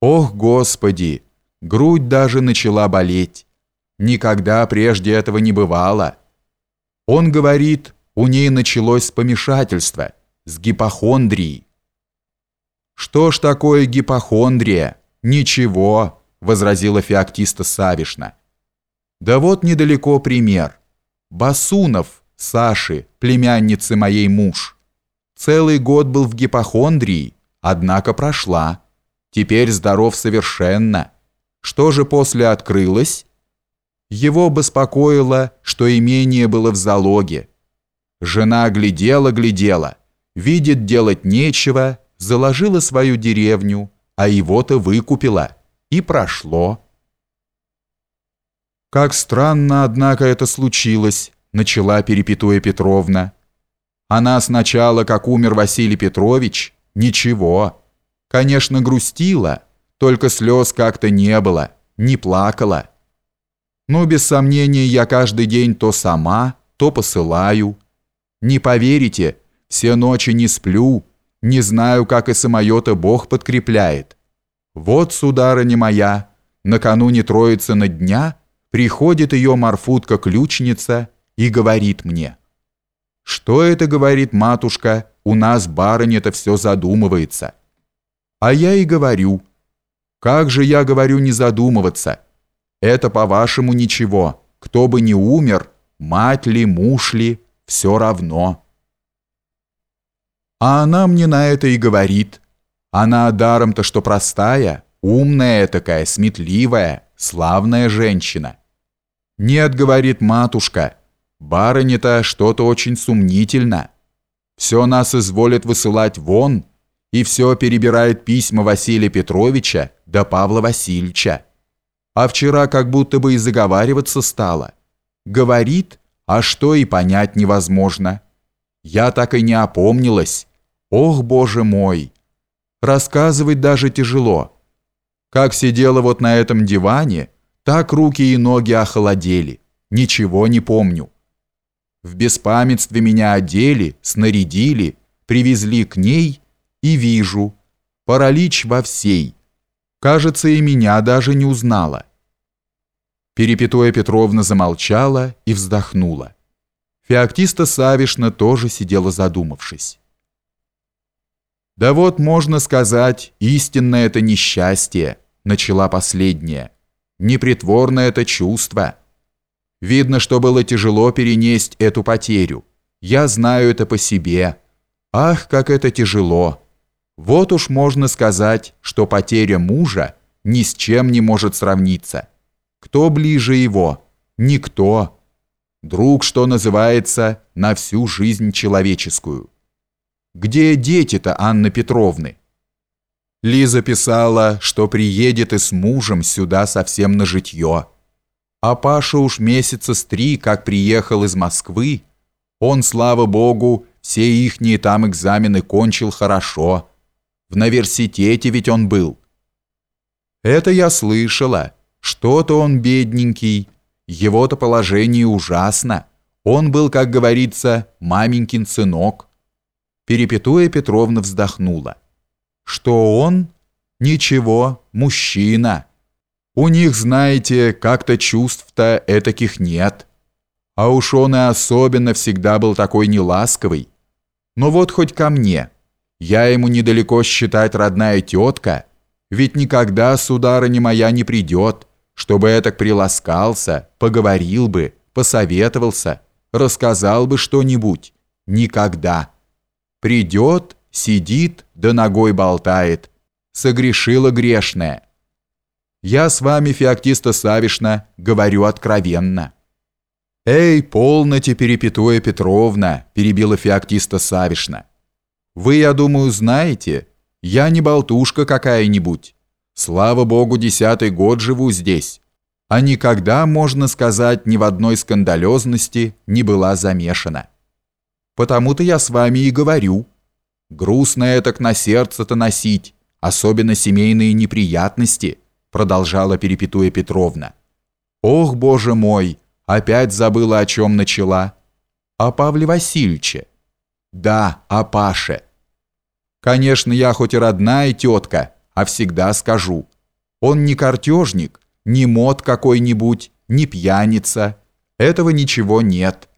Ох, Господи! Грудь даже начала болеть. Никогда прежде этого не бывало. Он говорит, у ней началось помешательство с гипохондрией. «Что ж такое гипохондрия? Ничего», — возразила Феоктиста Савишна. «Да вот недалеко пример. Басунов, Саши, племянницы моей муж. Целый год был в гипохондрии, однако прошла. Теперь здоров совершенно. Что же после открылось? Его беспокоило, что имение было в залоге. Жена глядела-глядела, видит делать нечего, заложила свою деревню, а его-то выкупила, и прошло. «Как странно, однако, это случилось», — начала Перепетуя Петровна. «Она сначала, как умер Василий Петрович, ничего. Конечно, грустила, только слез как-то не было, не плакала. Но без сомнения я каждый день то сама, то посылаю. Не поверите, все ночи не сплю, не знаю, как и самое-то Бог подкрепляет. Вот, сударыня моя, накануне Троицына дня приходит ее Марфутка-ключница и говорит мне. «Что это, — говорит матушка, — у нас барыня-то все задумывается». А я и говорю. Как же я говорю не задумываться? Это, по-вашему, ничего. Кто бы ни умер, мать ли, муж ли, все равно. А она мне на это и говорит. Она даром-то, что простая, умная такая, сметливая, славная женщина. Нет, говорит матушка, барыня-то что-то очень сумнительно. Все нас изволит высылать вон, и все перебирает письма Василия Петровича до Павла Васильевича. А вчера как будто бы и заговариваться стала. Говорит, а что и понять невозможно. Я так и не опомнилась, Ох, боже мой! Рассказывать даже тяжело. Как сидела вот на этом диване, так руки и ноги охолодели. Ничего не помню. В беспамятстве меня одели, снарядили, привезли к ней и вижу. Паралич во всей. Кажется, и меня даже не узнала. Перепетуя Петровна замолчала и вздохнула. Феоктиста Савишна тоже сидела задумавшись. «Да вот, можно сказать, истинное это несчастье», — начала последняя. «Непритворное это чувство. Видно, что было тяжело перенесть эту потерю. Я знаю это по себе. Ах, как это тяжело! Вот уж можно сказать, что потеря мужа ни с чем не может сравниться. Кто ближе его? Никто. Друг, что называется, на всю жизнь человеческую». Где дети-то Анны Петровны? Лиза писала, что приедет и с мужем сюда совсем на житье. А Паша уж месяца с три, как приехал из Москвы. Он, слава богу, все ихние там экзамены кончил хорошо. В университете ведь он был. Это я слышала. Что-то он бедненький. Его-то положение ужасно. Он был, как говорится, маменькин сынок. Перепетуя Петровна вздохнула. Что он? Ничего, мужчина. У них, знаете, как-то чувств-то этаких нет. А уж он и особенно всегда был такой неласковый. Но вот хоть ко мне. Я ему недалеко считать родная тетка, ведь никогда, сударыня моя, не придет, чтобы этак приласкался, поговорил бы, посоветовался, рассказал бы что-нибудь. Никогда. Придет, сидит, да ногой болтает. Согрешила грешная. Я с вами, Феоктиста Савишна, говорю откровенно. «Эй, полноте, перепетуя Петровна!» – перебила Феоктиста Савишна. «Вы, я думаю, знаете, я не болтушка какая-нибудь. Слава богу, десятый год живу здесь, а никогда, можно сказать, ни в одной скандалезности не была замешана. Потому-то я с вами и говорю. Грустно это на сердце-то носить, особенно семейные неприятности, продолжала Перепетуя Петровна. Ох, боже мой, опять забыла, о чем начала. О Павле Васильевиче. Да, о Паше. Конечно, я хоть и родная тетка, а всегда скажу – Он не картежник, не мод какой-нибудь, не пьяница. Этого ничего нет.